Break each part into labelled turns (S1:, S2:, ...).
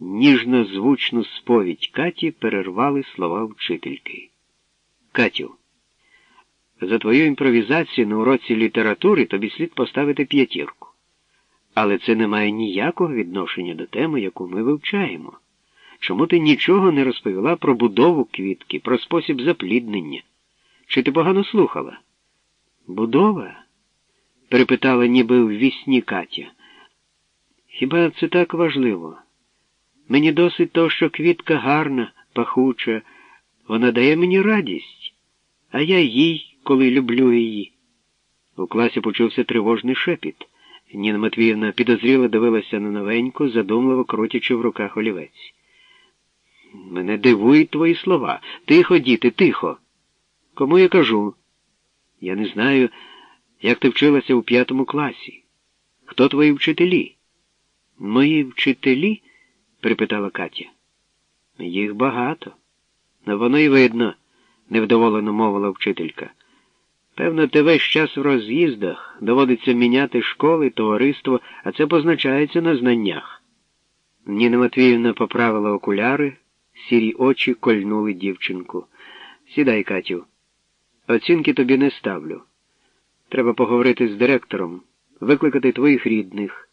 S1: ніжно звучну сповідь Каті перервали слова вчительки. Катю, за твою імпровізацію на уроці літератури тобі слід поставити п'ятірку. Але це не має ніякого відношення до теми, яку ми вивчаємо. Чому ти нічого не розповіла про будову квітки, про спосіб запліднення? Чи ти погано слухала? Будова? перепитала ніби в вісні Катя. Хіба це так важливо? Мені досить того, що квітка гарна, пахуча, вона дає мені радість, а я їй, коли люблю її. У класі почувся тривожний шепіт. Ніна Матвіївна підозріло дивилася на новеньку, задумливо крутячи в руках олівець. Мене дивують твої слова. Тихо, діти, тихо. Кому я кажу? Я не знаю, як ти вчилася у п'ятому класі. Хто твої вчителі? Мої вчителі? Припитала Катя. Їх багато. Ну, воно й видно, невдоволено мовила вчителька. Певно, ти весь час в роз'їздах доводиться міняти школи, товариство, а це позначається на знаннях. Ніна Матвіївна поправила окуляри, сірі очі кольнули дівчинку. Сідай, Катю. Оцінки тобі не ставлю. Треба поговорити з директором, викликати твоїх рідних.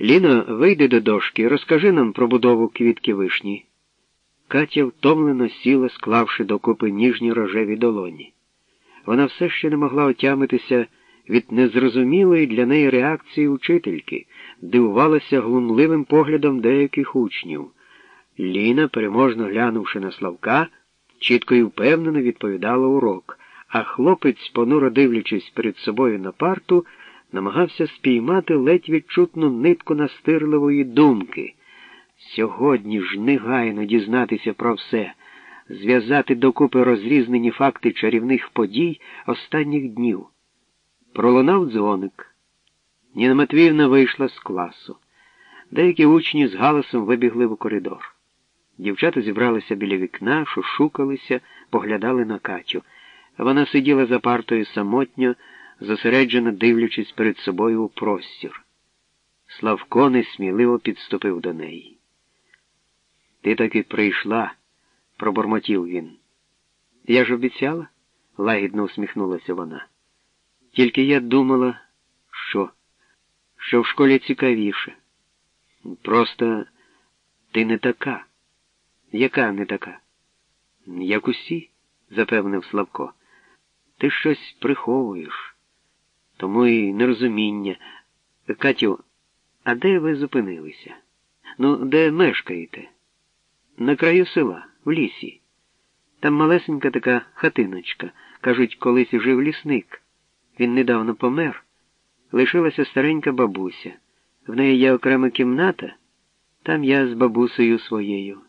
S1: Ліна, вийди до дошки, розкажи нам про будову квітки вишні. Катя втомлено сіла, склавши докупи ніжні рожеві долоні. Вона все ще не могла отямитися від незрозумілої для неї реакції учительки, дивувалася глумливим поглядом деяких учнів. Ліна, переможно глянувши на Славка, чітко і впевнено відповідала урок, а хлопець, понуро дивлячись перед собою на парту, намагався спіймати ледь відчутну нитку настирливої думки. Сьогодні ж негайно дізнатися про все, зв'язати докупи розрізнені факти чарівних подій останніх днів. Пролунав дзвоник. Ніна Матвіївна вийшла з класу. Деякі учні з галасом вибігли в коридор. Дівчата зібралися біля вікна, шушукалися, поглядали на Катю. Вона сиділа за партою самотньо, зосереджено дивлячись перед собою у простір. Славко несміливо підступив до неї. Ти таки прийшла, пробормотів він. Я ж обіцяла, лагідно усміхнулася вона. Тільки я думала, що? Що в школі цікавіше. Просто ти не така. Яка не така? Як усі, запевнив Славко. Ти щось приховуєш. Тому і нерозуміння. Катю, а де ви зупинилися? Ну, де мешкаєте? На краю села, в лісі. Там малесенька така хатиночка. Кажуть, колись жив лісник. Він недавно помер. Лишилася старенька бабуся. В неї є окрема кімната, там я з бабусею своєю.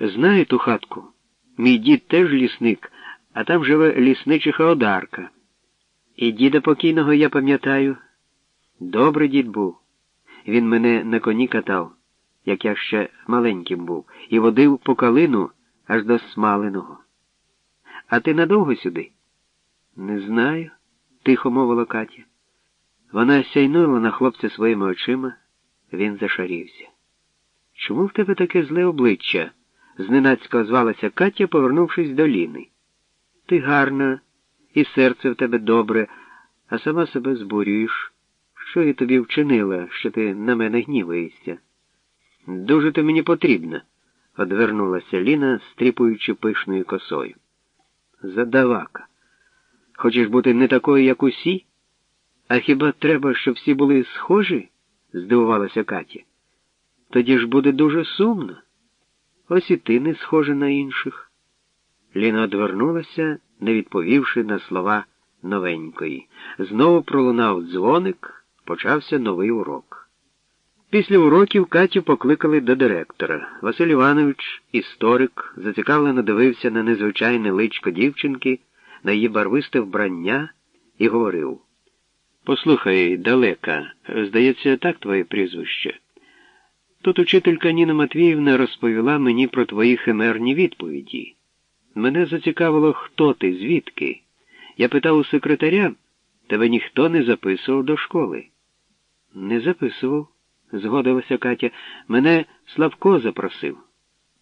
S1: Знаю ту хатку. Мій дід теж лісник, а там живе лісничиха Одарка. І діда покійного я пам'ятаю. Добрий дід був. Він мене на коні катав, як я ще маленьким був, і водив по калину аж до смаленого. А ти надовго сюди? Не знаю, тихо мовила Катя. Вона сяйнула на хлопця своїми очима, він зашарівся. Чому в тебе таке зле обличчя? зненацька звалася Катя, повернувшись до Ліни. Ти гарна, і серце в тебе добре, а сама себе збурюєш. Що я тобі вчинила, що ти на мене гніваєшся? Дуже ти мені потрібна, одвернулася Ліна, стріпуючи пишною косою. Задавака. Хочеш бути не такою, як усі? А хіба треба, щоб всі були схожі? здивувалася Катя. Тоді ж буде дуже сумно. Ось і ти не схожа на інших. Ліна одвернулася, не відповівши на слова новенької. Знову пролунав дзвоник, почався новий урок. Після уроків Катю покликали до директора. Василь Іванович, історик, зацікавлено дивився на незвичайне личко дівчинки, на її барвисте вбрання і говорив. Послухай, далека, здається, так твоє прізвище. Тут учителька Ніна Матвіївна розповіла мені про твої химерні відповіді. Мене зацікавило, хто ти, звідки. Я питав у секретаря, тебе ніхто не записував до школи. Не записував, згодилася Катя. Мене Славко запросив.